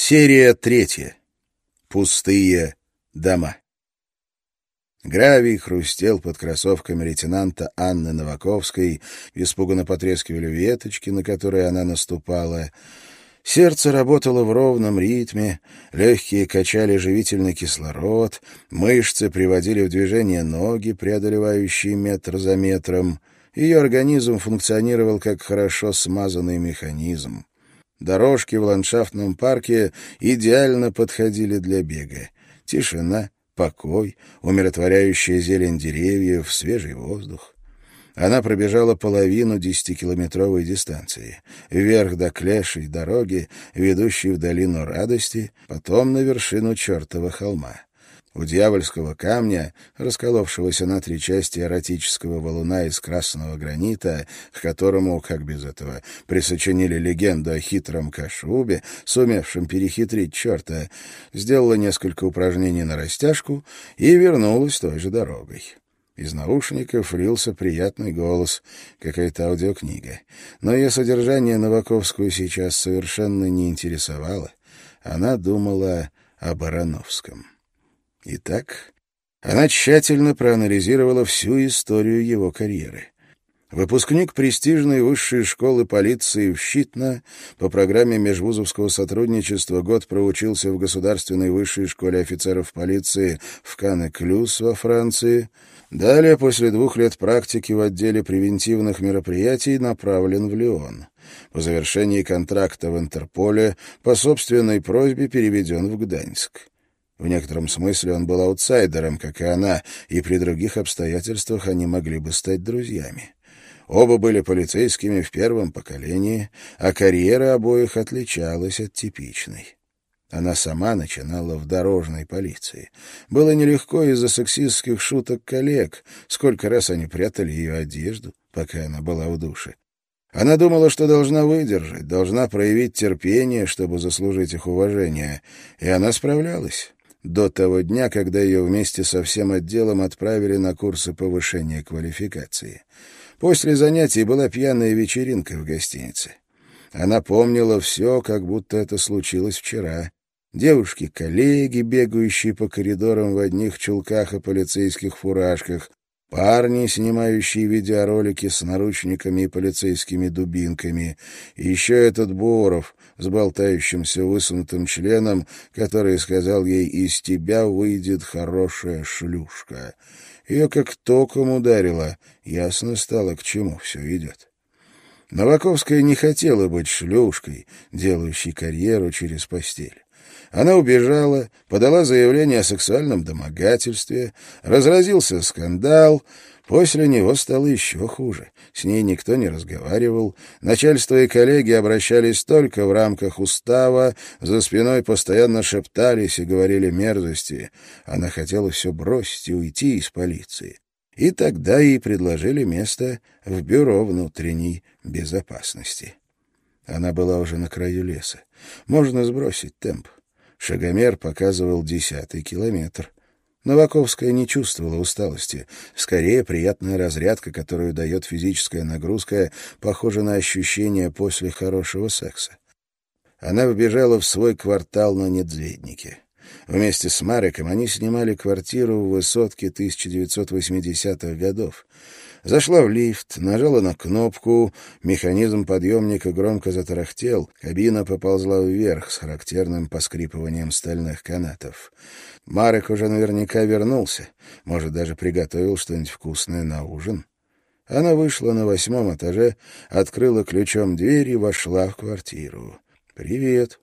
Серия третья. Пустые дома. Гравий хрустел под кроссовками лейтенанта Анны Новаковской, испуганно потрескивали веточки, на которые она наступала. Сердце работало в ровном ритме, легкие качали живительный кислород, мышцы приводили в движение ноги, преодолевающие метр за метром. Ее организм функционировал как хорошо смазанный механизм. Дорожки в ландшафтном парке идеально подходили для бега. Тишина, покой, умиротворяющая зелень деревьев, свежий воздух. Она пробежала половину десятикилометровой дистанции. Вверх до Клешей дороги, ведущей в долину радости, потом на вершину чертова холма. У дьявольского камня, расколовшегося на три части эротического валуна из красного гранита, к которому, как без этого, присочинили легенду о хитром Кашубе, сумевшем перехитрить черта, сделала несколько упражнений на растяжку и вернулась той же дорогой. Из наушников лился приятный голос, какая-то аудиокнига. Но ее содержание Новаковскую сейчас совершенно не интересовало. Она думала о Барановском. Итак, она тщательно проанализировала всю историю его карьеры. Выпускник престижной высшей школы полиции в Щитно по программе межвузовского сотрудничества год проучился в Государственной высшей школе офицеров полиции в Кане-Клюс во Франции. Далее, после двух лет практики в отделе превентивных мероприятий, направлен в Лион. По завершении контракта в Интерполе по собственной просьбе переведен в Гданьск. В некотором смысле он был аутсайдером, как и она, и при других обстоятельствах они могли бы стать друзьями. Оба были полицейскими в первом поколении, а карьера обоих отличалась от типичной. Она сама начинала в дорожной полиции. Было нелегко из-за сексистских шуток коллег, сколько раз они прятали ее одежду, пока она была в душе. Она думала, что должна выдержать, должна проявить терпение, чтобы заслужить их уважение, и она справлялась до того дня, когда ее вместе со всем отделом отправили на курсы повышения квалификации. После занятий была пьяная вечеринка в гостинице. Она помнила все, как будто это случилось вчера. Девушки-коллеги, бегающие по коридорам в одних чулках и полицейских фуражках, Парни, снимающие видеоролики с наручниками и полицейскими дубинками. И еще этот Боров с болтающимся высунутым членом, который сказал ей «Из тебя выйдет хорошая шлюшка». Ее как током ударило. Ясно стало, к чему все идет. Новаковская не хотела быть шлюшкой, делающей карьеру через постель. Она убежала, подала заявление о сексуальном домогательстве, разразился скандал. После него стало еще хуже. С ней никто не разговаривал. Начальство и коллеги обращались только в рамках устава, за спиной постоянно шептались и говорили мерзости. Она хотела все бросить и уйти из полиции. И тогда ей предложили место в бюро внутренней безопасности. Она была уже на краю леса. Можно сбросить темп. Шагомер показывал десятый километр. Новаковская не чувствовала усталости. Скорее, приятная разрядка, которую дает физическая нагрузка, похожа на ощущение после хорошего секса. Она вбежала в свой квартал на Недзведнике. Вместе с Мариком они снимали квартиру в высотке 1980-х годов. Зашла в лифт, нажала на кнопку, механизм подъемника громко затарахтел, кабина поползла вверх с характерным поскрипыванием стальных канатов. Марек уже наверняка вернулся, может, даже приготовил что-нибудь вкусное на ужин. Она вышла на восьмом этаже, открыла ключом дверь и вошла в квартиру. «Привет».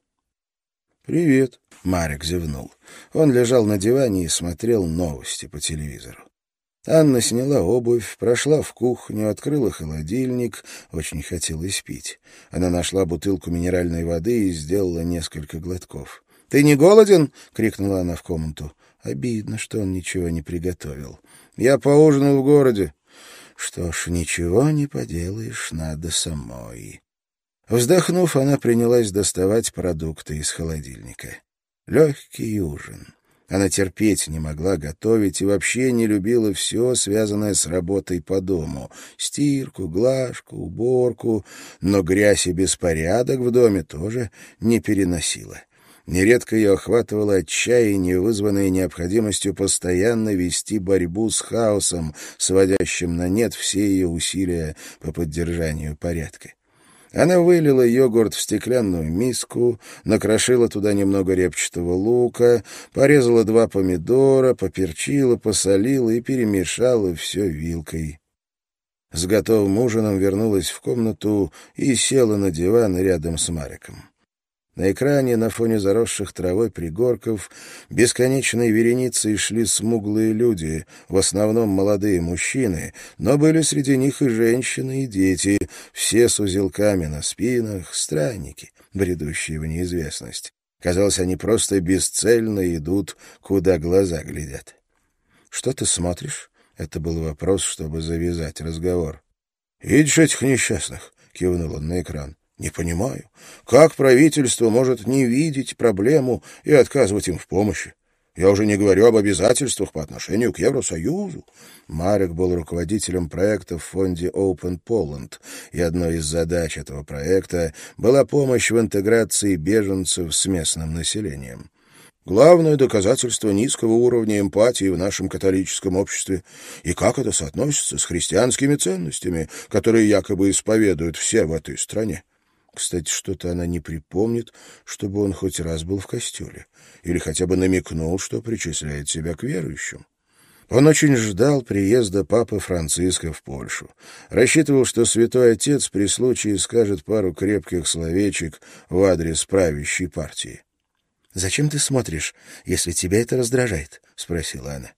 «Привет», — Марек зевнул. Он лежал на диване и смотрел новости по телевизору. Анна сняла обувь, прошла в кухню, открыла холодильник. Очень хотелось пить. Она нашла бутылку минеральной воды и сделала несколько глотков. — Ты не голоден? — крикнула она в комнату. Обидно, что он ничего не приготовил. — Я поужинал в городе. — Что ж, ничего не поделаешь, надо самой. Вздохнув, она принялась доставать продукты из холодильника. Легкий ужин. Она терпеть не могла готовить и вообще не любила все, связанное с работой по дому. Стирку, глажку, уборку, но грязь и беспорядок в доме тоже не переносила. Нередко ее охватывало отчаяние, вызванное необходимостью постоянно вести борьбу с хаосом, сводящим на нет все ее усилия по поддержанию порядка. Она вылила йогурт в стеклянную миску, накрошила туда немного репчатого лука, порезала два помидора, поперчила, посолила и перемешала все вилкой. С готовым ужином вернулась в комнату и села на диван рядом с Мариком. На экране, на фоне заросших травой пригорков, бесконечной вереницей шли смуглые люди, в основном молодые мужчины, но были среди них и женщины, и дети, все с узелками на спинах, странники, бредущие в неизвестность. Казалось, они просто бесцельно идут, куда глаза глядят. «Что ты смотришь?» — это был вопрос, чтобы завязать разговор. «Видишь этих несчастных?» — кивнул он на экран. Не понимаю, как правительство может не видеть проблему и отказывать им в помощи. Я уже не говорю об обязательствах по отношению к Евросоюзу. Марек был руководителем проекта в фонде Open Poland, и одной из задач этого проекта была помощь в интеграции беженцев с местным населением. Главное доказательство низкого уровня эмпатии в нашем католическом обществе и как это соотносится с христианскими ценностями, которые якобы исповедуют все в этой стране. Кстати, что-то она не припомнит, чтобы он хоть раз был в костеле, или хотя бы намекнул, что причисляет себя к верующим. Он очень ждал приезда папы Франциска в Польшу. Рассчитывал, что святой отец при случае скажет пару крепких словечек в адрес правящей партии. «Зачем ты смотришь, если тебя это раздражает?» — спросила она.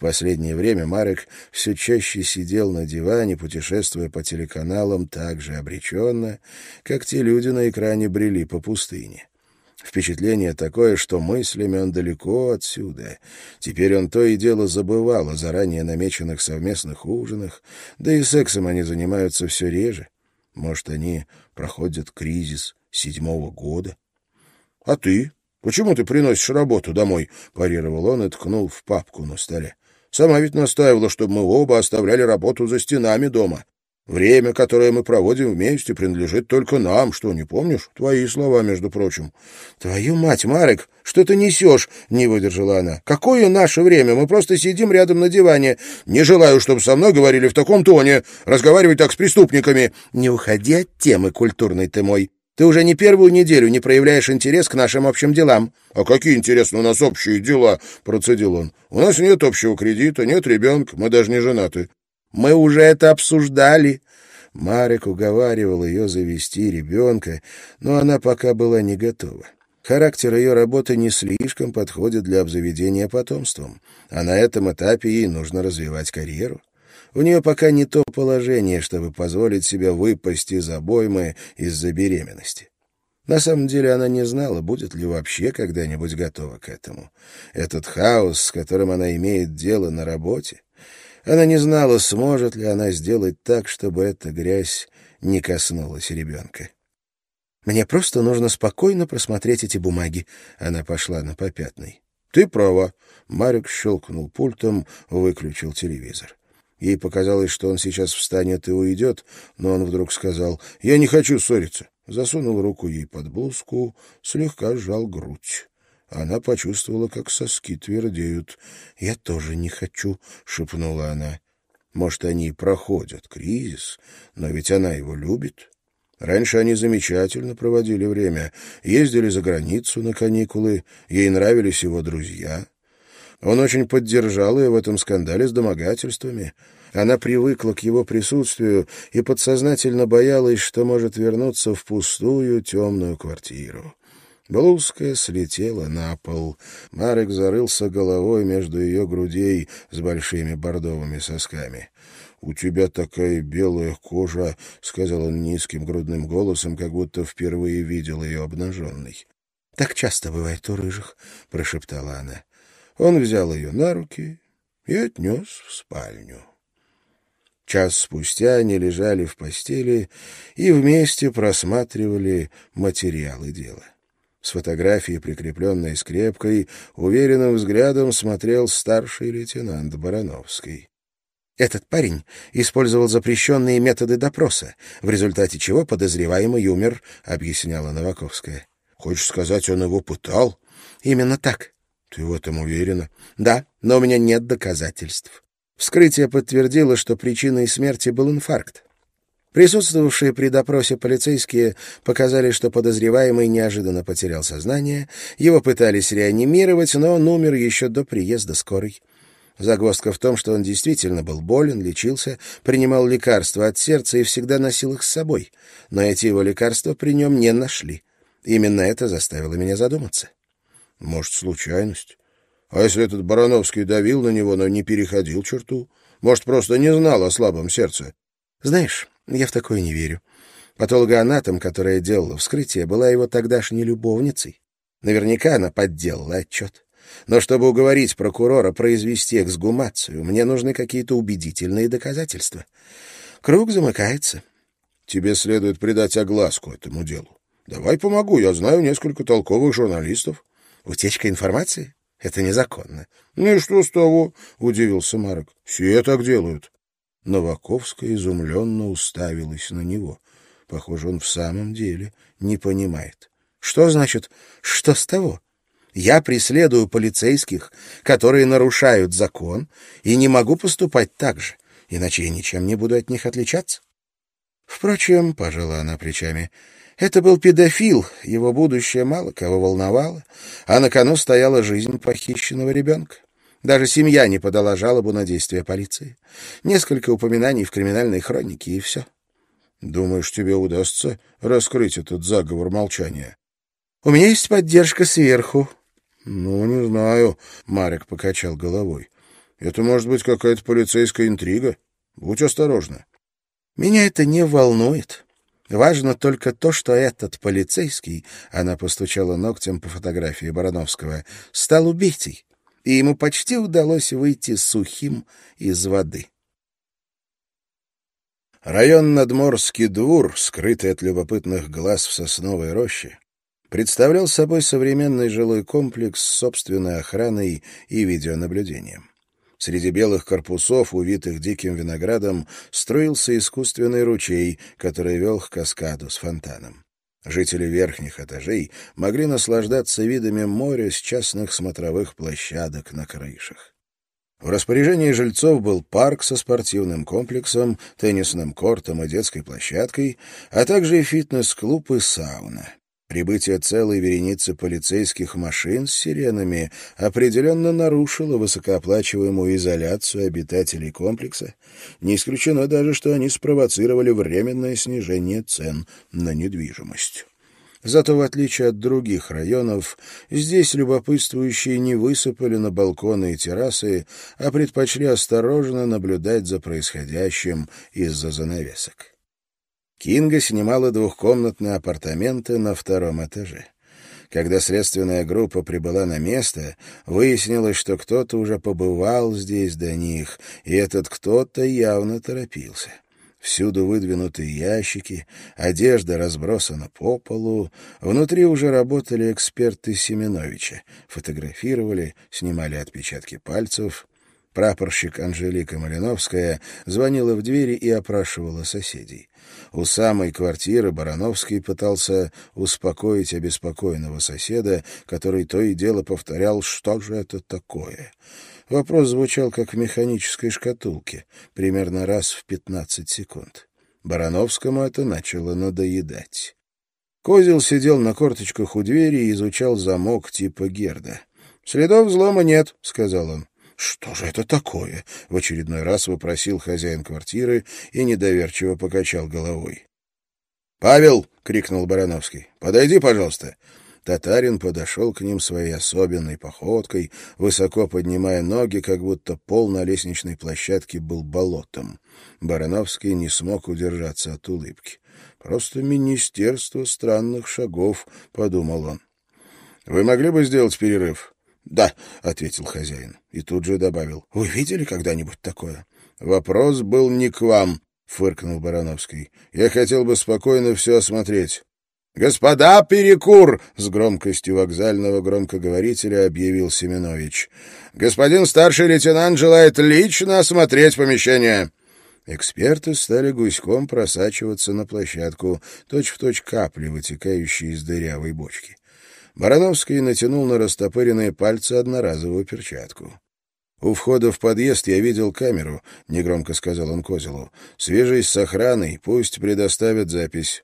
В последнее время Марек все чаще сидел на диване, путешествуя по телеканалам так же обреченно, как те люди на экране брели по пустыне. Впечатление такое, что мыслями он далеко отсюда. Теперь он то и дело забывал о заранее намеченных совместных ужинах, да и сексом они занимаются все реже. Может, они проходят кризис седьмого года? — А ты? Почему ты приносишь работу домой? — парировал он и ткнул в папку на столе. Сама ведь настаивала, чтобы мы оба оставляли работу за стенами дома. Время, которое мы проводим вместе, принадлежит только нам. Что, не помнишь? Твои слова, между прочим. — Твою мать, Марек, что ты несешь? — не выдержала она. — Какое наше время? Мы просто сидим рядом на диване. Не желаю, чтобы со мной говорили в таком тоне. Разговаривать так с преступниками. — Не уходи от темы, культурной ты мой. Ты уже не первую неделю не проявляешь интерес к нашим общим делам. — А какие, интересно, у нас общие дела? — процедил он. — У нас нет общего кредита, нет ребенка, мы даже не женаты. — Мы уже это обсуждали. Марик уговаривал ее завести ребенка, но она пока была не готова. Характер ее работы не слишком подходит для обзаведения потомством, а на этом этапе ей нужно развивать карьеру. У нее пока не то положение, чтобы позволить себе выпасть из обоймы из-за беременности. На самом деле она не знала, будет ли вообще когда-нибудь готова к этому. Этот хаос, с которым она имеет дело на работе, она не знала, сможет ли она сделать так, чтобы эта грязь не коснулась ребенка. «Мне просто нужно спокойно просмотреть эти бумаги», — она пошла на попятный. «Ты права», — Марик щелкнул пультом, выключил телевизор. Ей показалось, что он сейчас встанет и уйдет, но он вдруг сказал «Я не хочу ссориться». Засунул руку ей под блузку, слегка сжал грудь. Она почувствовала, как соски твердеют. «Я тоже не хочу», — шепнула она. «Может, они и проходят кризис, но ведь она его любит». Раньше они замечательно проводили время, ездили за границу на каникулы, ей нравились его друзья. Он очень поддержал ее в этом скандале с домогательствами. Она привыкла к его присутствию и подсознательно боялась, что может вернуться в пустую темную квартиру. Блузка слетела на пол. Марек зарылся головой между ее грудей с большими бордовыми сосками. «У тебя такая белая кожа», — сказал он низким грудным голосом, как будто впервые видел ее обнаженной. «Так часто бывает у рыжих», — прошептала она. Он взял ее на руки и отнес в спальню. Час спустя они лежали в постели и вместе просматривали материалы дела. С фотографией, прикрепленной скрепкой, уверенным взглядом смотрел старший лейтенант Барановский. Этот парень использовал запрещенные методы допроса, в результате чего подозреваемый умер, объясняла Новаковская. Хочешь сказать, он его пытал? Именно так. Ты в этом уверена? Да, но у меня нет доказательств. Вскрытие подтвердило, что причиной смерти был инфаркт. Присутствовавшие при допросе полицейские показали, что подозреваемый неожиданно потерял сознание, его пытались реанимировать, но он умер еще до приезда скорой. Загвоздка в том, что он действительно был болен, лечился, принимал лекарства от сердца и всегда носил их с собой, но эти его лекарства при нем не нашли. Именно это заставило меня задуматься. Может, случайность? А если этот Барановский давил на него, но не переходил черту? Может, просто не знал о слабом сердце? Знаешь, я в такое не верю. Патологоанатом, которая делала вскрытие, была его тогдашней любовницей. Наверняка она подделала отчет. Но чтобы уговорить прокурора произвести эксгумацию, мне нужны какие-то убедительные доказательства. Круг замыкается. Тебе следует придать огласку этому делу. Давай помогу, я знаю несколько толковых журналистов. Утечка информации? Это незаконно. Ну и что с того? — удивился Марок. Все так делают. Новаковская изумленно уставилась на него. Похоже, он в самом деле не понимает. Что значит «что с того»? Я преследую полицейских, которые нарушают закон, и не могу поступать так же, иначе я ничем не буду от них отличаться. Впрочем, — пожала она плечами, — это был педофил, его будущее мало кого волновало, а на кону стояла жизнь похищенного ребенка. Даже семья не подала жалобу на действия полиции. Несколько упоминаний в криминальной хронике, и все. Думаешь, тебе удастся раскрыть этот заговор молчания? У меня есть поддержка сверху, «Ну, не знаю», — Марик покачал головой. «Это может быть какая-то полицейская интрига. Будь осторожна». «Меня это не волнует. Важно только то, что этот полицейский, — она постучала ногтем по фотографии Барановского, — стал убийцей, и ему почти удалось выйти сухим из воды». Район Надморский двор, скрытый от любопытных глаз в сосновой роще, представлял собой современный жилой комплекс с собственной охраной и видеонаблюдением. Среди белых корпусов, увитых диким виноградом, строился искусственный ручей, который вел к каскаду с фонтаном. Жители верхних этажей могли наслаждаться видами моря с частных смотровых площадок на крышах. В распоряжении жильцов был парк со спортивным комплексом, теннисным кортом и детской площадкой, а также фитнес-клуб и сауна. Прибытие целой вереницы полицейских машин с сиренами определенно нарушило высокооплачиваемую изоляцию обитателей комплекса. Не исключено даже, что они спровоцировали временное снижение цен на недвижимость. Зато, в отличие от других районов, здесь любопытствующие не высыпали на балконы и террасы, а предпочли осторожно наблюдать за происходящим из-за занавесок. Кинга снимала двухкомнатные апартаменты на втором этаже. Когда следственная группа прибыла на место, выяснилось, что кто-то уже побывал здесь до них, и этот кто-то явно торопился. Всюду выдвинуты ящики, одежда разбросана по полу. Внутри уже работали эксперты Семеновича. Фотографировали, снимали отпечатки пальцев. Прапорщик Анжелика Малиновская звонила в двери и опрашивала соседей. У самой квартиры Барановский пытался успокоить обеспокоенного соседа, который то и дело повторял, что же это такое. Вопрос звучал, как в механической шкатулке, примерно раз в пятнадцать секунд. Барановскому это начало надоедать. Козел сидел на корточках у двери и изучал замок типа Герда. «Следов взлома нет», — сказал он. «Что же это такое?» — в очередной раз вопросил хозяин квартиры и недоверчиво покачал головой. «Павел!» — крикнул Барановский. «Подойди, пожалуйста!» Татарин подошел к ним своей особенной походкой, высоко поднимая ноги, как будто пол на лестничной площадке был болотом. Барановский не смог удержаться от улыбки. «Просто министерство странных шагов», — подумал он. «Вы могли бы сделать перерыв?» «Да», — ответил хозяин. И тут же добавил. «Вы видели когда-нибудь такое?» «Вопрос был не к вам», — фыркнул Барановский. «Я хотел бы спокойно все осмотреть». «Господа, перекур!» — с громкостью вокзального громкоговорителя объявил Семенович. «Господин старший лейтенант желает лично осмотреть помещение». Эксперты стали гуськом просачиваться на площадку, точь-в-точь точь капли, вытекающие из дырявой бочки. Барановский натянул на растопыренные пальцы одноразовую перчатку. «У входа в подъезд я видел камеру», — негромко сказал он Козелу. «Свяжись с охраной, пусть предоставят запись».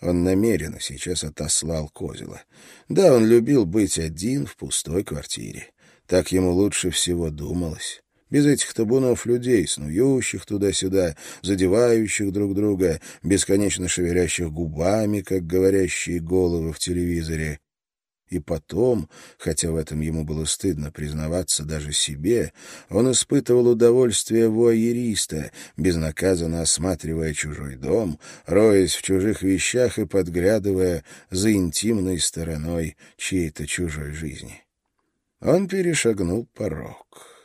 Он намеренно сейчас отослал Козела. Да, он любил быть один в пустой квартире. Так ему лучше всего думалось. Без этих табунов людей, снующих туда-сюда, задевающих друг друга, бесконечно шевелящих губами, как говорящие головы в телевизоре. И потом, хотя в этом ему было стыдно признаваться даже себе, он испытывал удовольствие вуайериста, безнаказанно осматривая чужой дом, роясь в чужих вещах и подглядывая за интимной стороной чьей-то чужой жизни. Он перешагнул порог.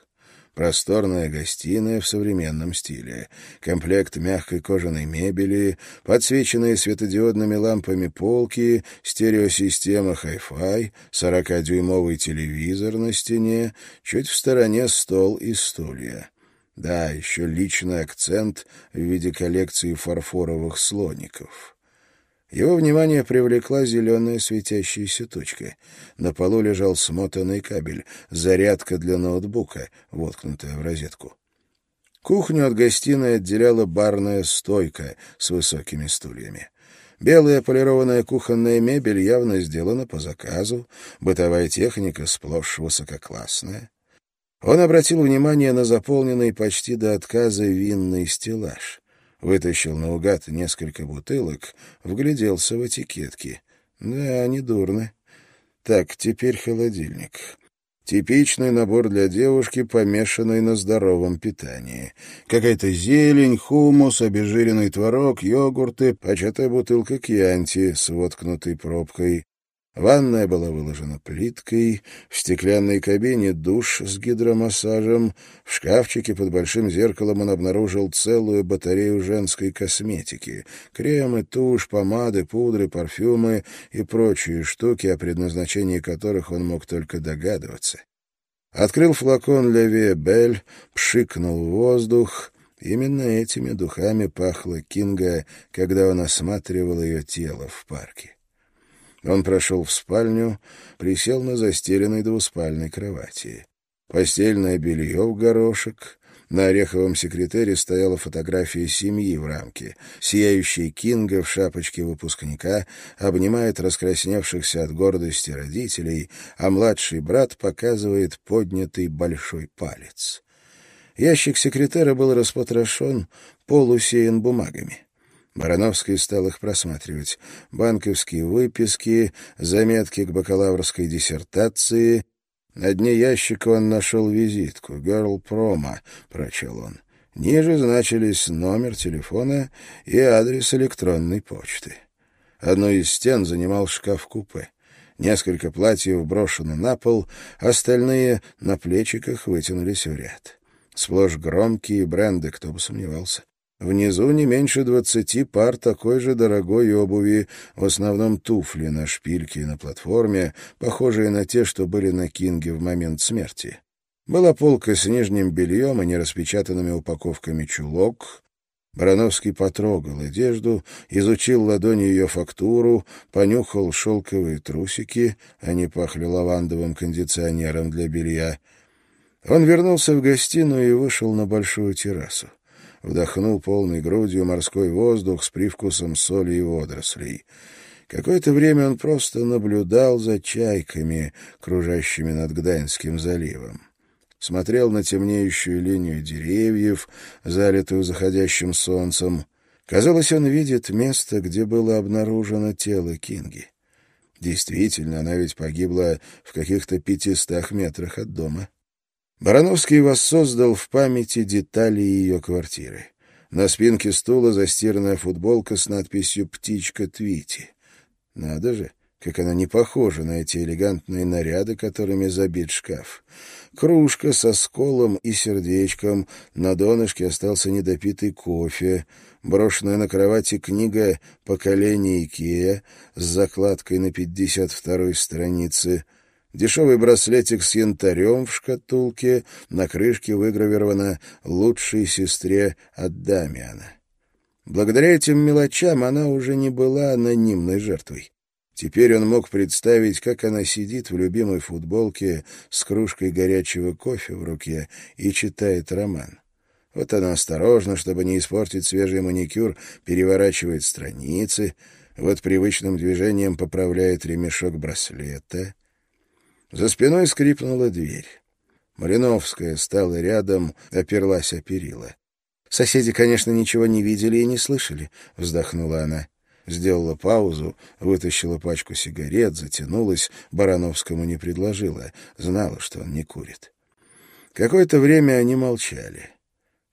Просторная гостиная в современном стиле, комплект мягкой кожаной мебели, подсвеченные светодиодными лампами полки, стереосистема Hi-Fi, 40-дюймовый телевизор на стене, чуть в стороне стол и стулья. Да, еще личный акцент в виде коллекции фарфоровых слоников. Его внимание привлекла зеленая светящаяся точка. На полу лежал смотанный кабель, зарядка для ноутбука, воткнутая в розетку. Кухню от гостиной отделяла барная стойка с высокими стульями. Белая полированная кухонная мебель явно сделана по заказу, бытовая техника сплошь высококлассная. Он обратил внимание на заполненный почти до отказа винный стеллаж. Вытащил наугад несколько бутылок, вгляделся в этикетки. Да, не дурно. Так, теперь холодильник. Типичный набор для девушки, помешанной на здоровом питании. Какая-то зелень, хумус, обезжиренный творог, йогурты, початая бутылка кьянти с воткнутой пробкой. Ванная была выложена плиткой, в стеклянной кабине душ с гидромассажем, в шкафчике под большим зеркалом он обнаружил целую батарею женской косметики, кремы, тушь, помады, пудры, парфюмы и прочие штуки, о предназначении которых он мог только догадываться. Открыл флакон Левия Бель, пшикнул воздух. Именно этими духами пахло Кинга, когда он осматривал ее тело в парке. Он прошел в спальню, присел на застеленной двуспальной кровати. Постельное белье в горошек. На ореховом секретере стояла фотография семьи в рамке. Сияющий Кинга в шапочке выпускника обнимает раскрасневшихся от гордости родителей, а младший брат показывает поднятый большой палец. Ящик секретера был распотрошен, пол усеян бумагами. Барановский стал их просматривать. Банковские выписки, заметки к бакалаврской диссертации. На дне ящика он нашел визитку. «Герл Промо», — прочел он. Ниже значились номер телефона и адрес электронной почты. Одну из стен занимал шкаф-купе. Несколько платьев брошены на пол, остальные на плечиках вытянулись в ряд. Сплошь громкие бренды, кто бы сомневался. Внизу не меньше двадцати пар такой же дорогой обуви, в основном туфли на шпильке и на платформе, похожие на те, что были на Кинге в момент смерти. Была полка с нижним бельем и нераспечатанными упаковками чулок. Барановский потрогал одежду, изучил ладонью ее фактуру, понюхал шелковые трусики, они пахли лавандовым кондиционером для белья. Он вернулся в гостиную и вышел на большую террасу вдохнул полной грудью морской воздух с привкусом соли и водорослей. Какое-то время он просто наблюдал за чайками, кружащими над Гданьским заливом. Смотрел на темнеющую линию деревьев, залитую заходящим солнцем. Казалось, он видит место, где было обнаружено тело Кинги. Действительно, она ведь погибла в каких-то пятистах метрах от дома. Барановский воссоздал в памяти детали ее квартиры. На спинке стула застиранная футболка с надписью «Птичка Твити». Надо же, как она не похожа на эти элегантные наряды, которыми забит шкаф. Кружка со сколом и сердечком, на донышке остался недопитый кофе, брошенная на кровати книга «Поколение Икея» с закладкой на пятьдесят второй странице — Дешевый браслетик с янтарем в шкатулке, на крышке выгравировано «Лучшей сестре от Дамиана». Благодаря этим мелочам она уже не была анонимной жертвой. Теперь он мог представить, как она сидит в любимой футболке с кружкой горячего кофе в руке и читает роман. Вот она осторожно, чтобы не испортить свежий маникюр, переворачивает страницы, вот привычным движением поправляет ремешок браслета. За спиной скрипнула дверь. Малиновская стала рядом, оперлась о перила. «Соседи, конечно, ничего не видели и не слышали», — вздохнула она. Сделала паузу, вытащила пачку сигарет, затянулась, Барановскому не предложила, знала, что он не курит. Какое-то время они молчали.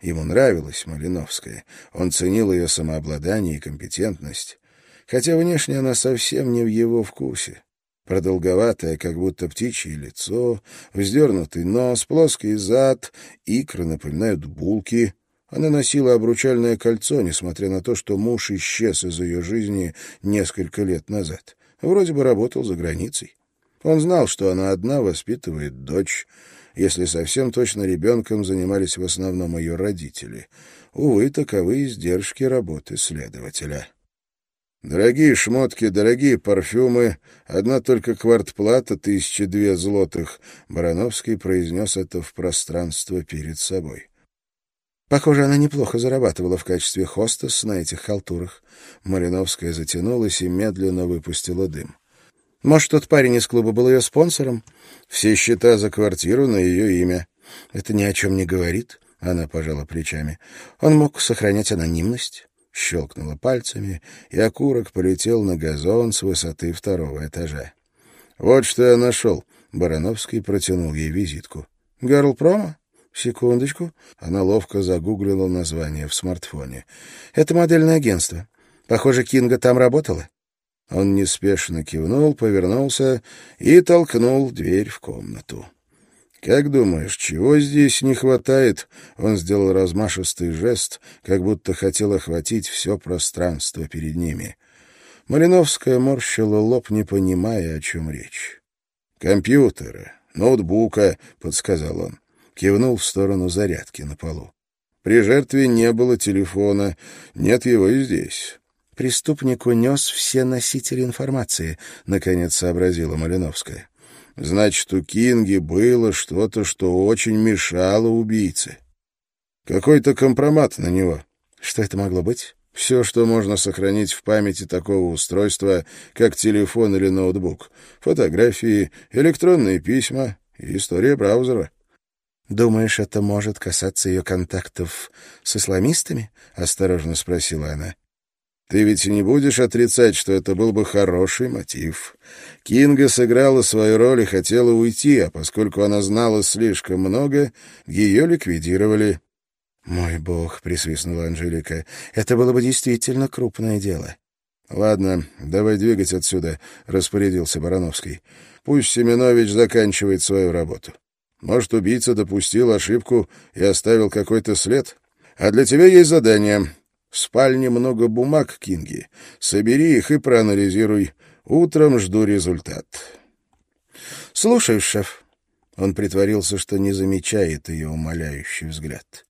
Ему нравилась Малиновская, он ценил ее самообладание и компетентность, хотя внешне она совсем не в его вкусе. Продолговатое, как будто птичье лицо, вздернутый нос, плоский зад, икры напоминают булки. Она носила обручальное кольцо, несмотря на то, что муж исчез из ее жизни несколько лет назад. Вроде бы работал за границей. Он знал, что она одна воспитывает дочь, если совсем точно ребенком занимались в основном ее родители. Увы, таковы издержки работы следователя. Дорогие шмотки, дорогие парфюмы, одна только квартплата тысячи две злотых. Барановский произнес это в пространство перед собой. Похоже, она неплохо зарабатывала в качестве хостес на этих халтурах. Мариновская затянулась и медленно выпустила дым. Может, тот парень из клуба был ее спонсором? Все счета за квартиру на ее имя. Это ни о чем не говорит, — она пожала плечами. Он мог сохранять анонимность. Щелкнула пальцами, и окурок полетел на газон с высоты второго этажа. «Вот что я нашел», — Барановский протянул ей визитку. «Гарл Промо?» «Секундочку». Она ловко загуглила название в смартфоне. «Это модельное агентство. Похоже, Кинга там работала?» Он неспешно кивнул, повернулся и толкнул дверь в комнату. «Как думаешь, чего здесь не хватает?» Он сделал размашистый жест, как будто хотел охватить все пространство перед ними. Малиновская морщила лоб, не понимая, о чем речь. «Компьютера, ноутбука», — подсказал он. Кивнул в сторону зарядки на полу. «При жертве не было телефона, нет его и здесь. Преступник унес все носители информации, — наконец сообразила Малиновская. Значит, у Кинги было что-то, что очень мешало убийце. Какой-то компромат на него. Что это могло быть? Все, что можно сохранить в памяти такого устройства, как телефон или ноутбук. Фотографии, электронные письма и история браузера. «Думаешь, это может касаться ее контактов с исламистами?» — осторожно спросила она. Ты ведь не будешь отрицать, что это был бы хороший мотив. Кинга сыграла свою роль и хотела уйти, а поскольку она знала слишком много, ее ликвидировали. «Мой бог», — присвистнула Анжелика, — «это было бы действительно крупное дело». «Ладно, давай двигать отсюда», — распорядился Барановский. «Пусть Семенович заканчивает свою работу. Может, убийца допустил ошибку и оставил какой-то след? А для тебя есть задание в спальне много бумаг, Кинги. Собери их и проанализируй. Утром жду результат. Слушаю, шеф. Он притворился, что не замечает ее умоляющий взгляд.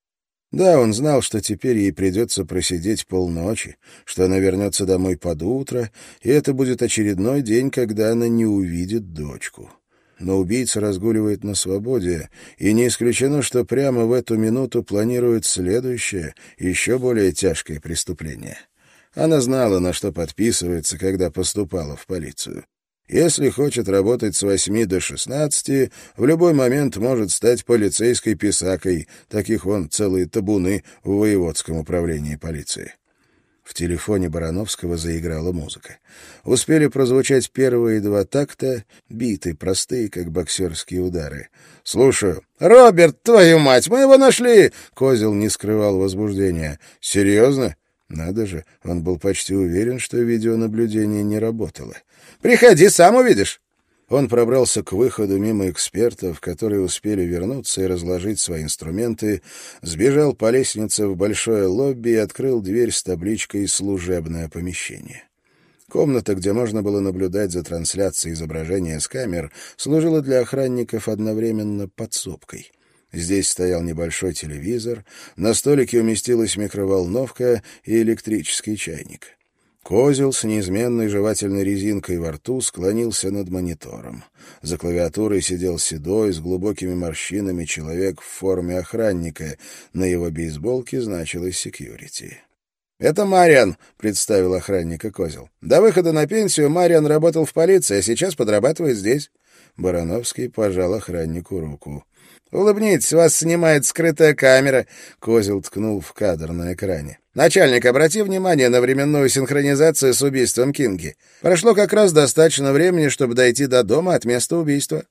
Да, он знал, что теперь ей придется просидеть полночи, что она вернется домой под утро, и это будет очередной день, когда она не увидит дочку но убийца разгуливает на свободе, и не исключено, что прямо в эту минуту планирует следующее, еще более тяжкое преступление. Она знала, на что подписывается, когда поступала в полицию. Если хочет работать с восьми до шестнадцати, в любой момент может стать полицейской писакой, таких вон целые табуны в воеводском управлении полиции. В телефоне Барановского заиграла музыка. Успели прозвучать первые два такта, биты, простые, как боксерские удары. «Слушаю». «Роберт, твою мать, мы его нашли!» Козел не скрывал возбуждения. «Серьезно?» Надо же, он был почти уверен, что видеонаблюдение не работало. «Приходи, сам увидишь». Он пробрался к выходу мимо экспертов, которые успели вернуться и разложить свои инструменты, сбежал по лестнице в большое лобби и открыл дверь с табличкой «Служебное помещение». Комната, где можно было наблюдать за трансляцией изображения с камер, служила для охранников одновременно подсобкой. Здесь стоял небольшой телевизор, на столике уместилась микроволновка и электрический чайник. Козел с неизменной жевательной резинкой во рту склонился над монитором. За клавиатурой сидел седой, с глубокими морщинами человек в форме охранника. На его бейсболке значилось «секьюрити». «Это Мариан», — представил охранника Козел. «До выхода на пенсию Мариан работал в полиции, а сейчас подрабатывает здесь». Барановский пожал охраннику руку. «Улыбнитесь, вас снимает скрытая камера», — Козел ткнул в кадр на экране. «Начальник, обрати внимание на временную синхронизацию с убийством Кинги. Прошло как раз достаточно времени, чтобы дойти до дома от места убийства».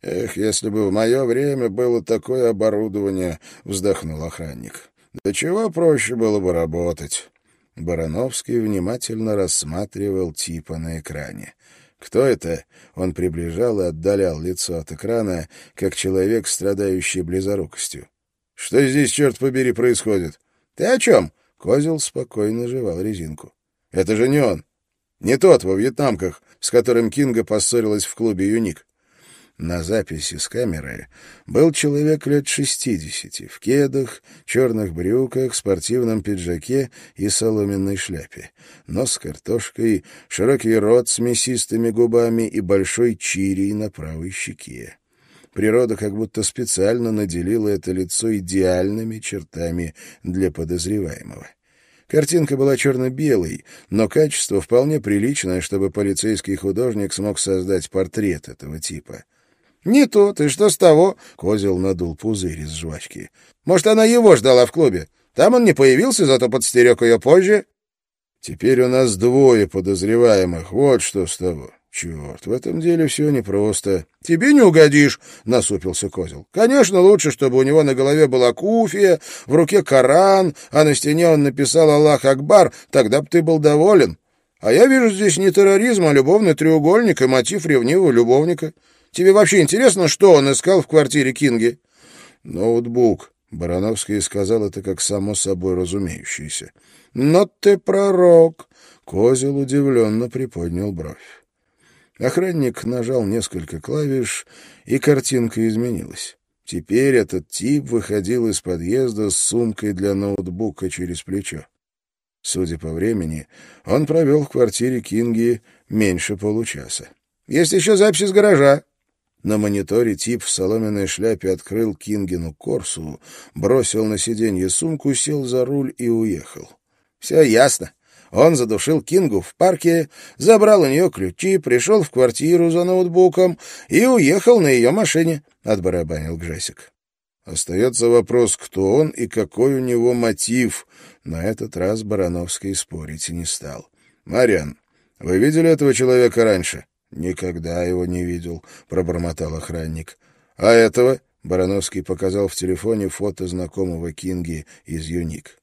«Эх, если бы в мое время было такое оборудование», — вздохнул охранник. «Да чего проще было бы работать?» Барановский внимательно рассматривал типа на экране. «Кто это?» Он приближал и отдалял лицо от экрана, как человек, страдающий близорукостью. «Что здесь, черт побери, происходит?» «Ты о чем?» Козел спокойно жевал резинку. «Это же не он. Не тот во вьетнамках, с которым Кинга поссорилась в клубе «Юник». На записи с камеры был человек лет шестидесяти, в кедах, черных брюках, спортивном пиджаке и соломенной шляпе. Нос с картошкой, широкий рот с мясистыми губами и большой чирий на правой щеке. Природа как будто специально наделила это лицо идеальными чертами для подозреваемого. Картинка была черно-белой, но качество вполне приличное, чтобы полицейский художник смог создать портрет этого типа — «Не то, ты что с того?» — Козел надул пузырь из жвачки. «Может, она его ждала в клубе? Там он не появился, зато подстерег ее позже». «Теперь у нас двое подозреваемых, вот что с того». «Черт, в этом деле все непросто». «Тебе не угодишь», — насупился Козел. «Конечно, лучше, чтобы у него на голове была куфия, в руке Коран, а на стене он написал «Аллах Акбар», тогда бы ты был доволен. А я вижу здесь не терроризм, а любовный треугольник и мотив ревнивого любовника. Тебе вообще интересно, что он искал в квартире Кинги?» «Ноутбук», — Барановский сказал это как само собой разумеющееся. «Но ты пророк!» — Козел удивленно приподнял бровь. Охранник нажал несколько клавиш, и картинка изменилась. Теперь этот тип выходил из подъезда с сумкой для ноутбука через плечо. Судя по времени, он провел в квартире Кинги меньше получаса. «Есть еще запись из гаража», на мониторе тип в соломенной шляпе открыл Кингину Корсу, бросил на сиденье сумку, сел за руль и уехал. Все ясно. Он задушил Кингу в парке, забрал у нее ключи, пришел в квартиру за ноутбуком и уехал на ее машине, — отбарабанил Джессик. Остается вопрос, кто он и какой у него мотив. На этот раз Барановский спорить не стал. — Мариан, вы видели этого человека раньше? «Никогда его не видел», — пробормотал охранник. «А этого?» — Барановский показал в телефоне фото знакомого Кинги из «Юник».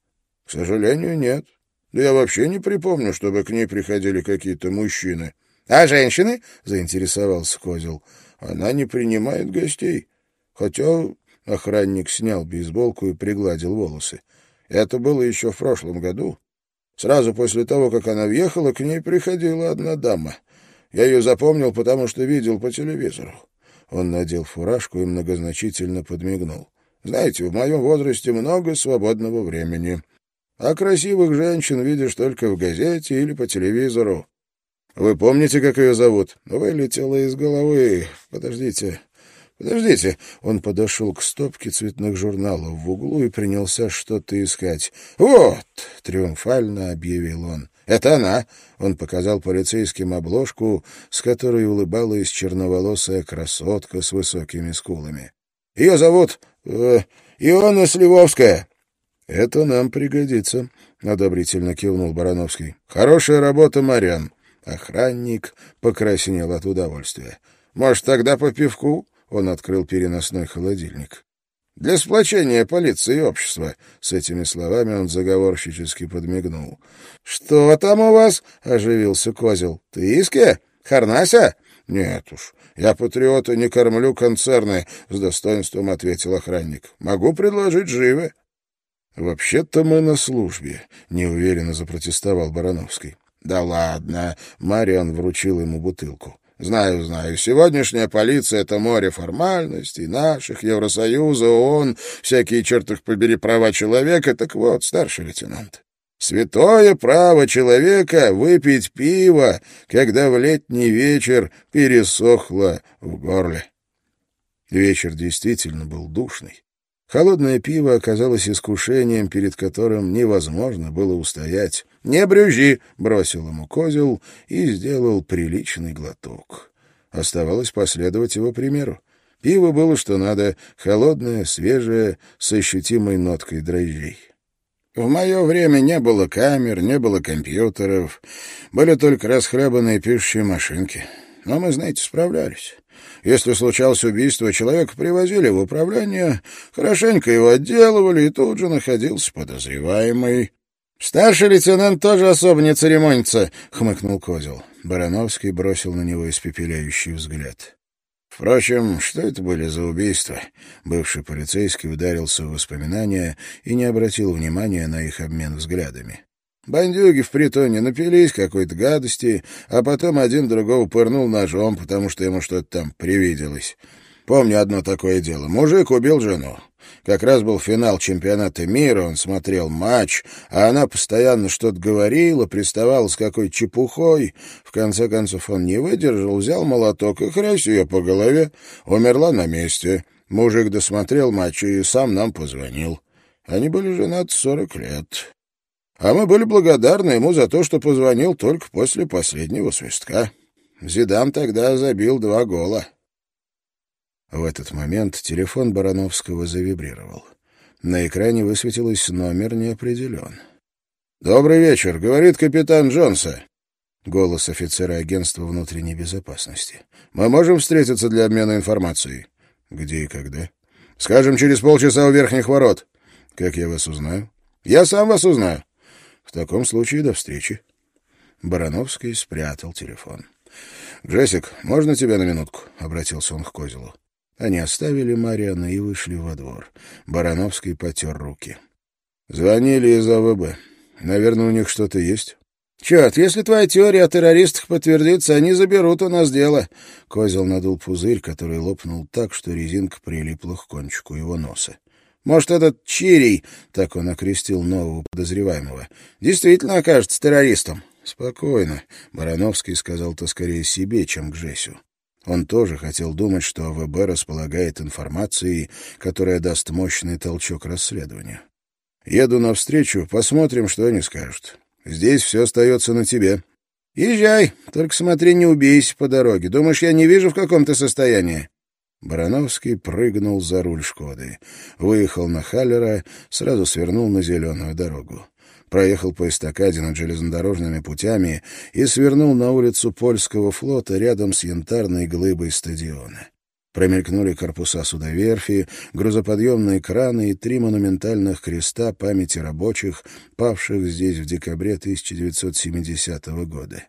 «К сожалению, нет. Да я вообще не припомню, чтобы к ней приходили какие-то мужчины». «А женщины?» — заинтересовался Козел. «Она не принимает гостей. Хотя охранник снял бейсболку и пригладил волосы. Это было еще в прошлом году. Сразу после того, как она въехала, к ней приходила одна дама. Я ее запомнил, потому что видел по телевизору. Он надел фуражку и многозначительно подмигнул. Знаете, в моем возрасте много свободного времени. А красивых женщин видишь только в газете или по телевизору. Вы помните, как ее зовут? Вылетела из головы. Подождите. «Подождите». Он подошел к стопке цветных журналов в углу и принялся что-то искать. «Вот!» — триумфально объявил он. «Это она!» — он показал полицейским обложку, с которой улыбалась черноволосая красотка с высокими скулами. «Ее зовут э, Иона Сливовская». «Это нам пригодится», — одобрительно кивнул Барановский. «Хорошая работа, Марьян». Охранник покраснел от удовольствия. «Может, тогда по пивку?» — он открыл переносной холодильник. Для сплочения полиции и общества. С этими словами он заговорщически подмигнул. — Что там у вас? — оживился Козел. — Ты Иске? Харнася? — Нет уж, я патриота не кормлю концерны, — с достоинством ответил охранник. — Могу предложить живы. — Вообще-то мы на службе, — неуверенно запротестовал Барановский. — Да ладно, — Мариан вручил ему бутылку. Знаю, знаю. Сегодняшняя полиция — это море формальностей, наших, Евросоюза, ООН, всякие, чертых побери, права человека. Так вот, старший лейтенант, Святое право человека выпить пиво, когда в летний вечер пересохло в горле. Вечер действительно был душный. Холодное пиво оказалось искушением, перед которым невозможно было устоять. «Не брюжи!» — бросил ему козел и сделал приличный глоток. Оставалось последовать его примеру. Пиво было что надо, холодное, свежее, с ощутимой ноткой дрожжей. В мое время не было камер, не было компьютеров, были только расхлябанные пишущие машинки. Но мы, знаете, справлялись. Если случалось убийство, человека привозили в управление, хорошенько его отделывали, и тут же находился подозреваемый. «Старший лейтенант тоже особо не церемонится», — хмыкнул Козел. Барановский бросил на него испепеляющий взгляд. Впрочем, что это были за убийства? Бывший полицейский ударился в воспоминания и не обратил внимания на их обмен взглядами. Бандюги в притоне напились какой-то гадости, а потом один другого пырнул ножом, потому что ему что-то там привиделось. Помню одно такое дело. Мужик убил жену. Как раз был финал чемпионата мира, он смотрел матч, а она постоянно что-то говорила, приставала с какой чепухой. В конце концов он не выдержал, взял молоток и хрясь ее по голове. Умерла на месте. Мужик досмотрел матч и сам нам позвонил. Они были женаты сорок лет. А мы были благодарны ему за то, что позвонил только после последнего свистка. Зидан тогда забил два гола. В этот момент телефон Барановского завибрировал. На экране высветилось номер не определен. «Добрый вечер», — говорит капитан Джонса. Голос офицера агентства внутренней безопасности. «Мы можем встретиться для обмена информацией?» «Где и когда?» «Скажем, через полчаса у верхних ворот». «Как я вас узнаю?» «Я сам вас узнаю». Таком случае до встречи. Барановский спрятал телефон. «Джессик, можно тебя на минутку?» — обратился он к Козелу. Они оставили Мариана и вышли во двор. Барановский потер руки. «Звонили из АВБ. Наверное, у них что-то есть?» «Черт, если твоя теория о террористах подтвердится, они заберут у нас дело». Козел надул пузырь, который лопнул так, что резинка прилипла к кончику его носа. Может, этот Чирий, так он окрестил нового подозреваемого, действительно окажется террористом? Спокойно, Барановский сказал-то скорее себе, чем к Жесю. Он тоже хотел думать, что АВБ располагает информацией, которая даст мощный толчок расследованию. Еду навстречу, посмотрим, что они скажут. Здесь все остается на тебе. Езжай, только смотри, не убейся по дороге. Думаешь, я не вижу, в каком ты состоянии? Барановский прыгнул за руль «Шкоды». Выехал на Халлера, сразу свернул на зеленую дорогу. Проехал по эстакаде над железнодорожными путями и свернул на улицу Польского флота рядом с янтарной глыбой стадиона. Промелькнули корпуса судоверфи, грузоподъемные краны и три монументальных креста памяти рабочих, павших здесь в декабре 1970 года.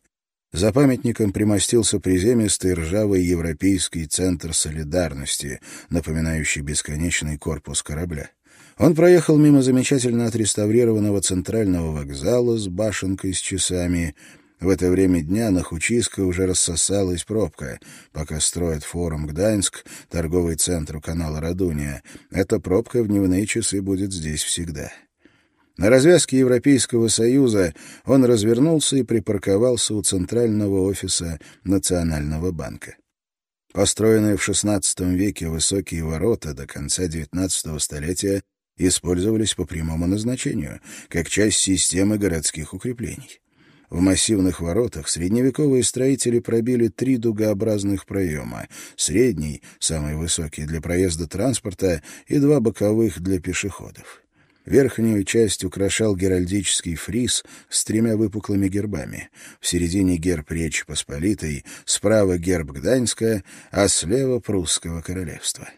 За памятником примостился приземистый ржавый европейский центр солидарности, напоминающий бесконечный корпус корабля. Он проехал мимо замечательно отреставрированного центрального вокзала с башенкой с часами. В это время дня на Хучиско уже рассосалась пробка. Пока строят форум Гданьск, торговый центр у канала Радуния, эта пробка в дневные часы будет здесь всегда. На развязке Европейского Союза он развернулся и припарковался у центрального офиса Национального банка. Построенные в XVI веке высокие ворота до конца XIX столетия использовались по прямому назначению, как часть системы городских укреплений. В массивных воротах средневековые строители пробили три дугообразных проема, средний, самый высокий для проезда транспорта, и два боковых для пешеходов. Верхнюю часть украшал геральдический фриз с тремя выпуклыми гербами. В середине герб Речи Посполитой, справа герб Гданьска, а слева прусского королевства.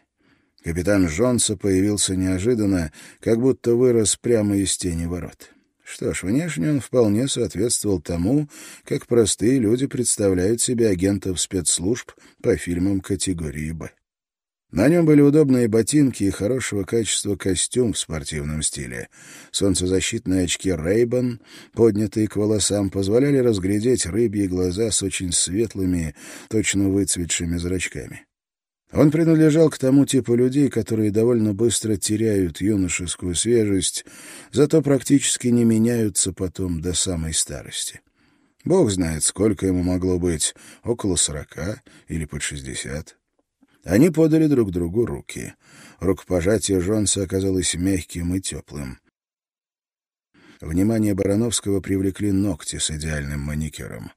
Капитан Джонса появился неожиданно, как будто вырос прямо из тени ворот. Что ж, внешне он вполне соответствовал тому, как простые люди представляют себе агентов спецслужб по фильмам категории «Б». На нем были удобные ботинки и хорошего качества костюм в спортивном стиле. Солнцезащитные очки Рейбан, поднятые к волосам, позволяли разглядеть рыбьи глаза с очень светлыми, точно выцветшими зрачками. Он принадлежал к тому типу людей, которые довольно быстро теряют юношескую свежесть, зато практически не меняются потом до самой старости. Бог знает, сколько ему могло быть, около сорока или под шестьдесят. Они подали друг другу руки. Рукопожатие Жонса оказалось мягким и теплым. Внимание Барановского привлекли ногти с идеальным маникюром.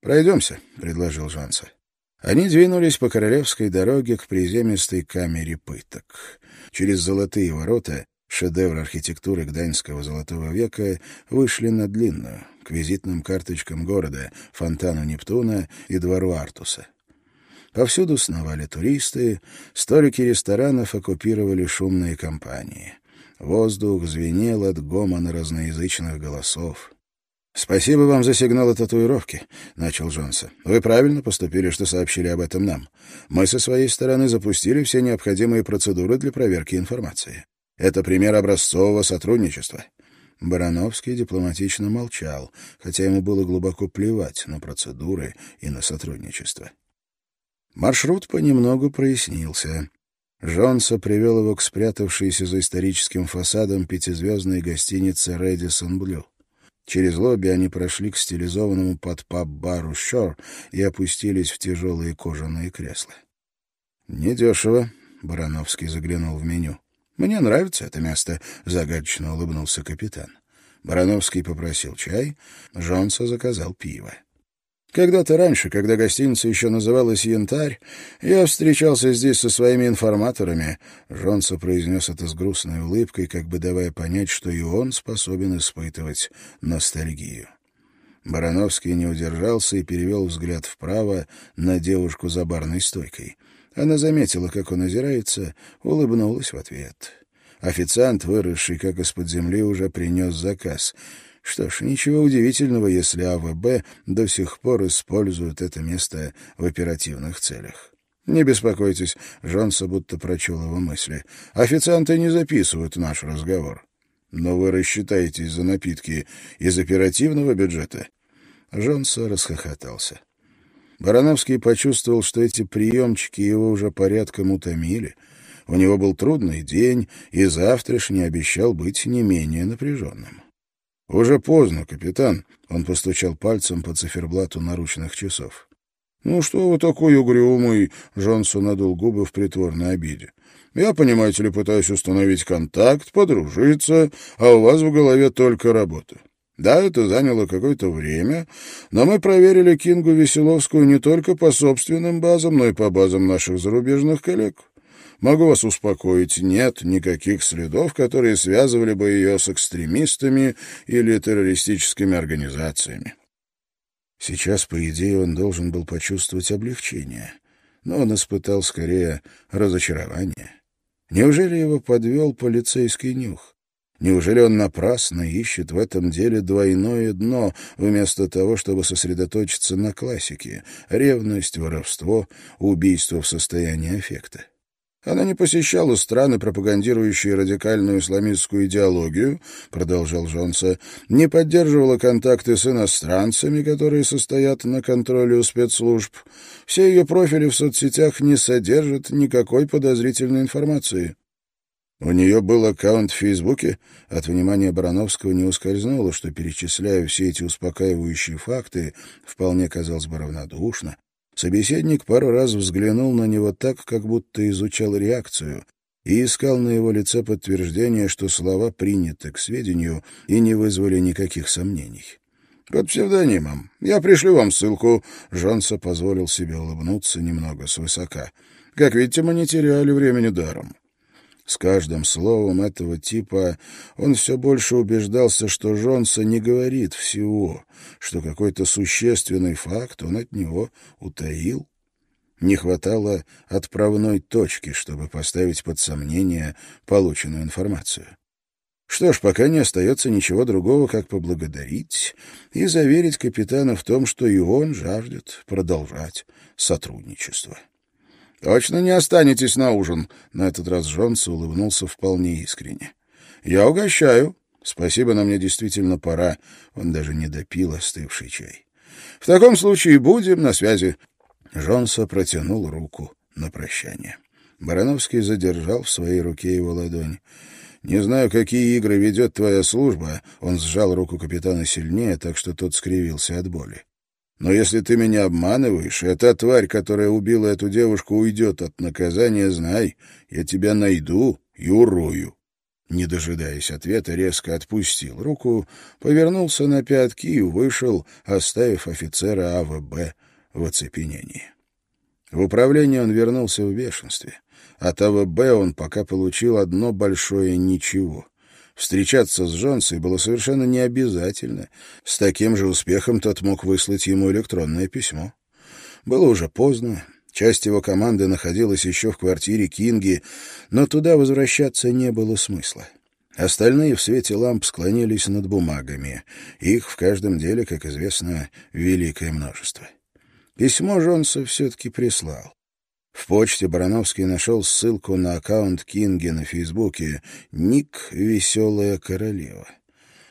«Пройдемся», — предложил Жонса. Они двинулись по королевской дороге к приземистой камере пыток. Через золотые ворота, шедевр архитектуры Гданьского золотого века, вышли на длинную, к визитным карточкам города, фонтану Нептуна и двору Артуса. Повсюду сновали туристы, столики ресторанов оккупировали шумные компании. Воздух звенел от гомона разноязычных голосов. «Спасибо вам за сигналы татуировки», — начал Джонса. «Вы правильно поступили, что сообщили об этом нам. Мы со своей стороны запустили все необходимые процедуры для проверки информации. Это пример образцового сотрудничества». Барановский дипломатично молчал, хотя ему было глубоко плевать на процедуры и на сотрудничество. Маршрут понемногу прояснился. Джонса привел его к спрятавшейся за историческим фасадом пятизвездной гостинице «Рэдисон Блю». Через лобби они прошли к стилизованному под паб-бару «Шор» и опустились в тяжелые кожаные кресла. «Недешево», — Барановский заглянул в меню. «Мне нравится это место», — загадочно улыбнулся капитан. Барановский попросил чай, Джонса заказал пиво. Когда-то раньше, когда гостиница еще называлась «Янтарь», я встречался здесь со своими информаторами. Жонса произнес это с грустной улыбкой, как бы давая понять, что и он способен испытывать ностальгию. Барановский не удержался и перевел взгляд вправо на девушку за барной стойкой. Она заметила, как он озирается, улыбнулась в ответ. Официант, выросший как из-под земли, уже принес заказ — что ж, ничего удивительного, если АВБ до сих пор используют это место в оперативных целях. «Не беспокойтесь», — Джонса будто прочел его мысли. «Официанты не записывают наш разговор». «Но вы рассчитаетесь за напитки из оперативного бюджета?» Джонса расхохотался. Барановский почувствовал, что эти приемчики его уже порядком утомили. У него был трудный день, и завтрашний обещал быть не менее напряженным. «Уже поздно, капитан», — он постучал пальцем по циферблату наручных часов. «Ну что вы такой угрюмый?» — Джонсон надул губы в притворной обиде. «Я, понимаете ли, пытаюсь установить контакт, подружиться, а у вас в голове только работа. Да, это заняло какое-то время, но мы проверили Кингу Веселовскую не только по собственным базам, но и по базам наших зарубежных коллег. Могу вас успокоить, нет никаких следов, которые связывали бы ее с экстремистами или террористическими организациями. Сейчас, по идее, он должен был почувствовать облегчение, но он испытал скорее разочарование. Неужели его подвел полицейский нюх? Неужели он напрасно ищет в этом деле двойное дно, вместо того, чтобы сосредоточиться на классике — ревность, воровство, убийство в состоянии аффекта? Она не посещала страны, пропагандирующие радикальную исламистскую идеологию, продолжал Джонса, не поддерживала контакты с иностранцами, которые состоят на контроле у спецслужб. Все ее профили в соцсетях не содержат никакой подозрительной информации. У нее был аккаунт в Фейсбуке. От внимания Барановского не ускользнуло, что, перечисляя все эти успокаивающие факты, вполне казалось бы равнодушно. Собеседник пару раз взглянул на него так, как будто изучал реакцию, и искал на его лице подтверждение, что слова приняты к сведению и не вызвали никаких сомнений. «Под псевдонимом. Я пришлю вам ссылку». Жонса позволил себе улыбнуться немного свысока. «Как видите, мы не теряли времени даром. С каждым словом этого типа он все больше убеждался, что Джонса не говорит всего, что какой-то существенный факт он от него утаил. Не хватало отправной точки, чтобы поставить под сомнение полученную информацию. Что ж, пока не остается ничего другого, как поблагодарить и заверить капитана в том, что и он жаждет продолжать сотрудничество. «Точно не останетесь на ужин?» На этот раз Джонс улыбнулся вполне искренне. «Я угощаю. Спасибо, но мне действительно пора». Он даже не допил остывший чай. «В таком случае будем на связи». Джонса протянул руку на прощание. Барановский задержал в своей руке его ладонь. «Не знаю, какие игры ведет твоя служба». Он сжал руку капитана сильнее, так что тот скривился от боли. «Но если ты меня обманываешь, и та тварь, которая убила эту девушку, уйдет от наказания, знай, я тебя найду и урою». Не дожидаясь ответа, резко отпустил руку, повернулся на пятки и вышел, оставив офицера АВБ в оцепенении. В управление он вернулся в бешенстве. От АВБ он пока получил одно большое ничего. Встречаться с Джонсой было совершенно не обязательно. С таким же успехом тот мог выслать ему электронное письмо. Было уже поздно. Часть его команды находилась еще в квартире Кинги, но туда возвращаться не было смысла. Остальные в свете ламп склонились над бумагами. Их в каждом деле, как известно, великое множество. Письмо Джонса все-таки прислал. Почте Барановский нашел ссылку на аккаунт Кинги на Фейсбуке «Ник Веселая Королева».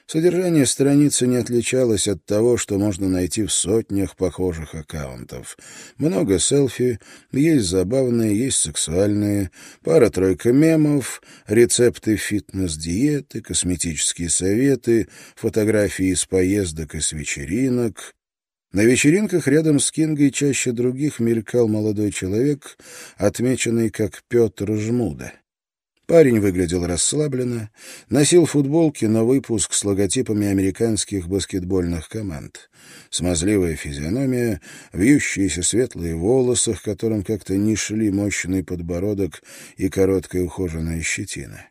Содержание страницы не отличалось от того, что можно найти в сотнях похожих аккаунтов. Много селфи, есть забавные, есть сексуальные, пара-тройка мемов, рецепты фитнес-диеты, косметические советы, фотографии из поездок и с вечеринок, на вечеринках рядом с Кингой чаще других мелькал молодой человек, отмеченный как Петр Жмуда. Парень выглядел расслабленно, носил футболки на выпуск с логотипами американских баскетбольных команд. Смазливая физиономия, вьющиеся светлые волосы, к которым как-то не шли мощный подбородок и короткая ухоженная щетина.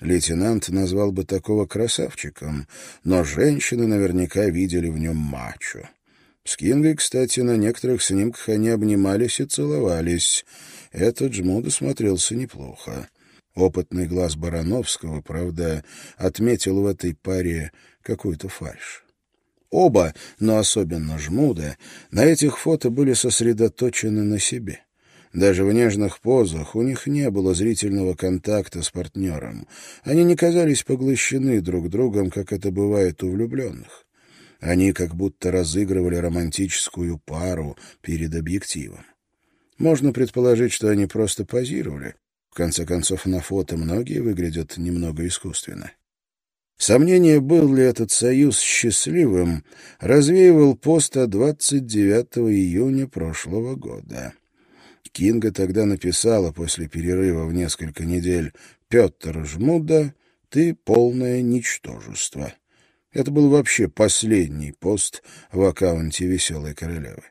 Лейтенант назвал бы такого красавчиком, но женщины наверняка видели в нем мачо. С Кингой, кстати, на некоторых снимках они обнимались и целовались. Этот Джмуда смотрелся неплохо. Опытный глаз Барановского, правда, отметил в этой паре какую-то фальшь. Оба, но особенно Жмуда, на этих фото были сосредоточены на себе. Даже в нежных позах у них не было зрительного контакта с партнером. Они не казались поглощены друг другом, как это бывает у влюбленных. Они как будто разыгрывали романтическую пару перед объективом. Можно предположить, что они просто позировали. В конце концов, на фото многие выглядят немного искусственно. Сомнение, был ли этот союз счастливым, развеивал пост от 29 июня прошлого года. Кинга тогда написала после перерыва в несколько недель «Петр Жмуда, ты полное ничтожество». Это был вообще последний пост в аккаунте «Веселой королевы».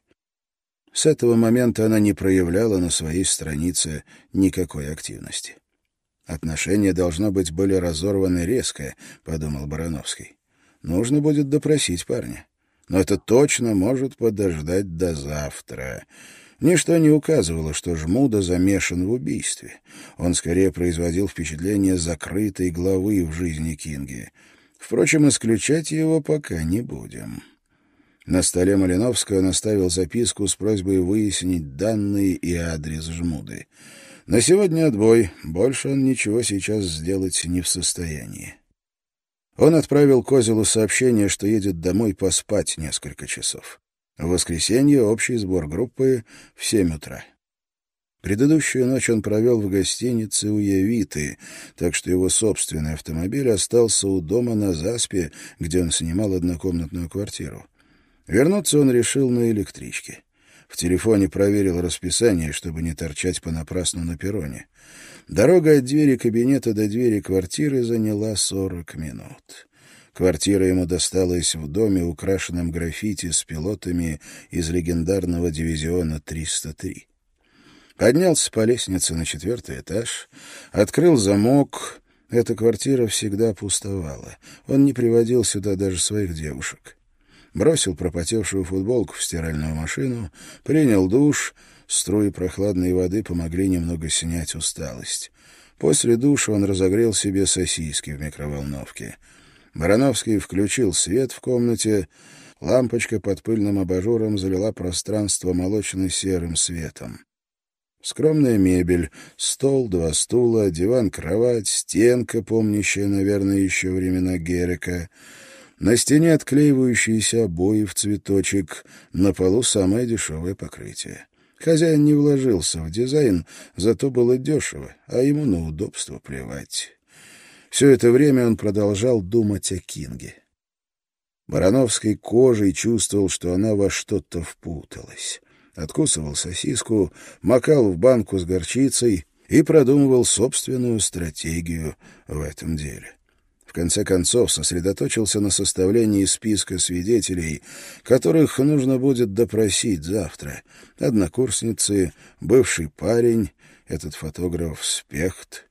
С этого момента она не проявляла на своей странице никакой активности. «Отношения, должно быть, были разорваны резко», — подумал Барановский. «Нужно будет допросить парня. Но это точно может подождать до завтра». Ничто не указывало, что Жмуда замешан в убийстве. Он скорее производил впечатление закрытой главы в жизни Кинги — Впрочем, исключать его пока не будем. На столе Малиновского наставил записку с просьбой выяснить данные и адрес Жмуды. На сегодня отбой, больше он ничего сейчас сделать не в состоянии. Он отправил Козелу сообщение, что едет домой поспать несколько часов. В воскресенье общий сбор группы в семь утра. Предыдущую ночь он провел в гостинице у Явиты, так что его собственный автомобиль остался у дома на Заспе, где он снимал однокомнатную квартиру. Вернуться он решил на электричке. В телефоне проверил расписание, чтобы не торчать понапрасну на перроне. Дорога от двери кабинета до двери квартиры заняла сорок минут. Квартира ему досталась в доме, украшенном граффити с пилотами из легендарного дивизиона 303. Поднялся по лестнице на четвертый этаж, открыл замок. Эта квартира всегда пустовала. Он не приводил сюда даже своих девушек. Бросил пропотевшую футболку в стиральную машину, принял душ. Струи прохладной воды помогли немного снять усталость. После душа он разогрел себе сосиски в микроволновке. Барановский включил свет в комнате. Лампочка под пыльным абажуром залила пространство молочно-серым светом. Скромная мебель, стол, два стула, диван-кровать, стенка, помнящая, наверное, еще времена Герека. На стене отклеивающиеся обои в цветочек, на полу самое дешевое покрытие. Хозяин не вложился в дизайн, зато было дешево, а ему на удобство плевать. Все это время он продолжал думать о Кинге. Барановской кожей чувствовал, что она во что-то впуталась. Откусывал сосиску, макал в банку с горчицей и продумывал собственную стратегию в этом деле. В конце концов сосредоточился на составлении списка свидетелей, которых нужно будет допросить завтра. Однокурсницы, бывший парень, этот фотограф Спехт.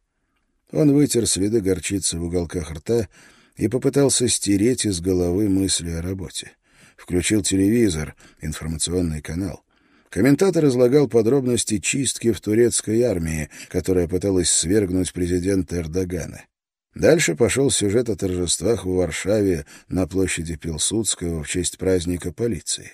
Он вытер следы горчицы в уголках рта и попытался стереть из головы мысли о работе. Включил телевизор, информационный канал. Комментатор излагал подробности чистки в турецкой армии, которая пыталась свергнуть президента Эрдогана. Дальше пошел сюжет о торжествах в Варшаве на площади Пилсудского в честь праздника полиции.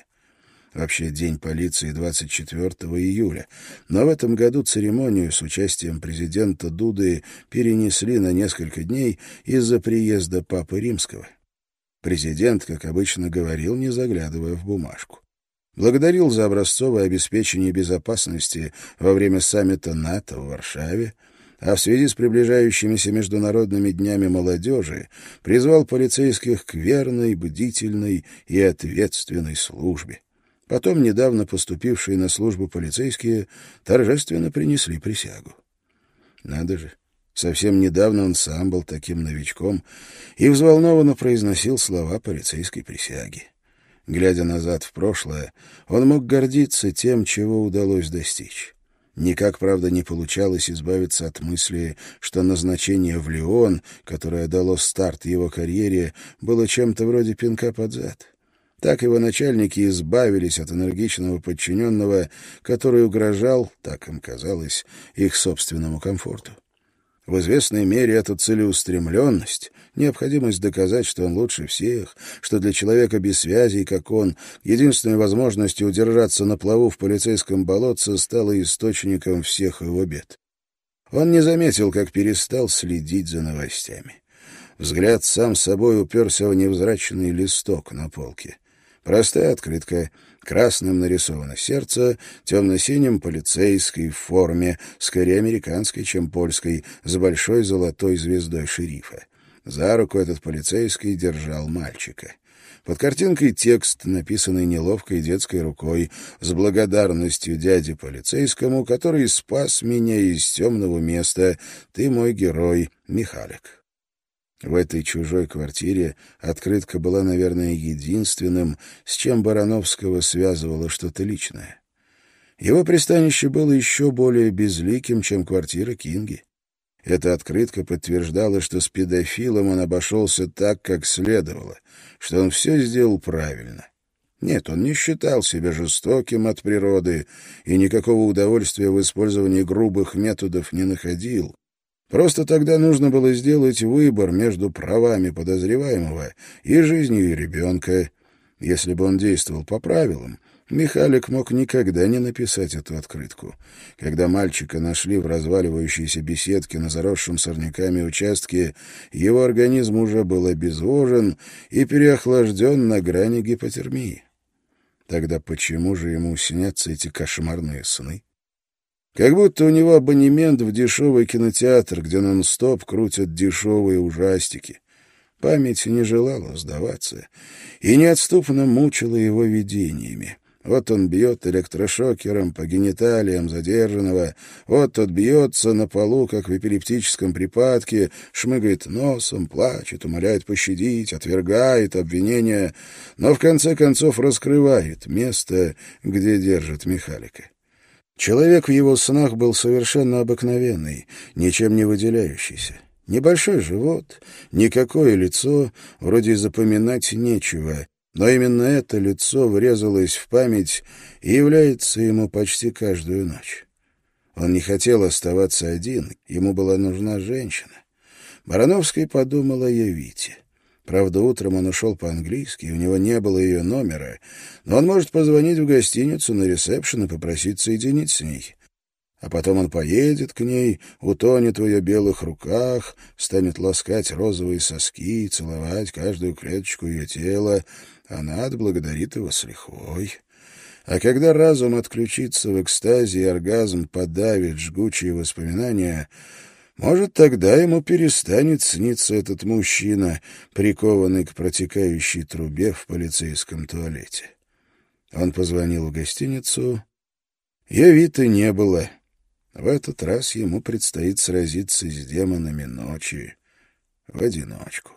Вообще День полиции 24 июля. Но в этом году церемонию с участием президента Дуды перенесли на несколько дней из-за приезда Папы Римского. Президент, как обычно, говорил, не заглядывая в бумажку. Благодарил за образцовое обеспечение безопасности во время саммита НАТО в Варшаве, а в связи с приближающимися международными днями молодежи призвал полицейских к верной, бдительной и ответственной службе. Потом недавно поступившие на службу полицейские торжественно принесли присягу. Надо же, совсем недавно он сам был таким новичком и взволнованно произносил слова полицейской присяги. Глядя назад в прошлое, он мог гордиться тем, чего удалось достичь. Никак, правда, не получалось избавиться от мысли, что назначение в Леон, которое дало старт его карьере, было чем-то вроде пинка под зад. Так его начальники избавились от энергичного подчиненного, который угрожал, так им казалось, их собственному комфорту. В известной мере эта целеустремленность, необходимость доказать, что он лучше всех, что для человека без связей, как он, единственной возможностью удержаться на плаву в полицейском болотце стала источником всех его бед. Он не заметил, как перестал следить за новостями. Взгляд сам собой уперся в невзрачный листок на полке. Простая открытка — Красным нарисовано сердце, темно-синим — полицейской в форме, скорее американской, чем польской, с большой золотой звездой шерифа. За руку этот полицейский держал мальчика. Под картинкой текст, написанный неловкой детской рукой, с благодарностью дяде полицейскому, который спас меня из темного места. Ты мой герой, Михалик. В этой чужой квартире открытка была, наверное, единственным, с чем Барановского связывало что-то личное. Его пристанище было еще более безликим, чем квартира Кинги. Эта открытка подтверждала, что с педофилом он обошелся так, как следовало, что он все сделал правильно. Нет, он не считал себя жестоким от природы и никакого удовольствия в использовании грубых методов не находил. Просто тогда нужно было сделать выбор между правами подозреваемого и жизнью ребенка. Если бы он действовал по правилам, Михалик мог никогда не написать эту открытку. Когда мальчика нашли в разваливающейся беседке на заросшем сорняками участке, его организм уже был обезвожен и переохлажден на грани гипотермии. Тогда почему же ему снятся эти кошмарные сны? Как будто у него абонемент в дешевый кинотеатр, где нон-стоп крутят дешевые ужастики. Память не желала сдаваться и неотступно мучила его видениями. Вот он бьет электрошокером по гениталиям задержанного, вот тот бьется на полу, как в эпилептическом припадке, шмыгает носом, плачет, умоляет пощадить, отвергает обвинения, но в конце концов раскрывает место, где держит Михалика. Человек в его снах был совершенно обыкновенный, ничем не выделяющийся. Небольшой живот, никакое лицо, вроде запоминать нечего, но именно это лицо врезалось в память и является ему почти каждую ночь. Он не хотел оставаться один, ему была нужна женщина. Барановский подумал о Явите. Правда, утром он ушел по-английски, у него не было ее номера, но он может позвонить в гостиницу на ресепшн и попросить соединить с ней. А потом он поедет к ней, утонет в ее белых руках, станет ласкать розовые соски, целовать каждую клеточку ее тела. Она отблагодарит его с лихвой. А когда разум отключится в экстазе и оргазм подавит жгучие воспоминания, может, тогда ему перестанет сниться этот мужчина, прикованный к протекающей трубе в полицейском туалете. Он позвонил в гостиницу. Явита не было. В этот раз ему предстоит сразиться с демонами ночи в одиночку.